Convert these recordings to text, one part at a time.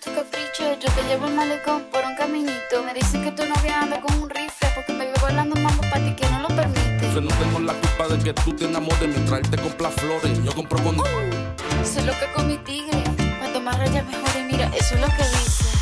tus caprichos. Yo te llevo el malecón por un caminito. Me dicen que tu novia anda con un rifle porque me veo bailando mambo para ti que no lo permite. Yo no tengo la culpa de que tú te enamores mientras él te compra flores. Yo compro con. Uh, soy loca con mi tigre. Cuanto más rayas mejor y mira, eso es lo que dice.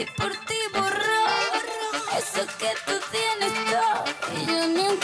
y por ti borró eso que tú tienes todo y yo ni un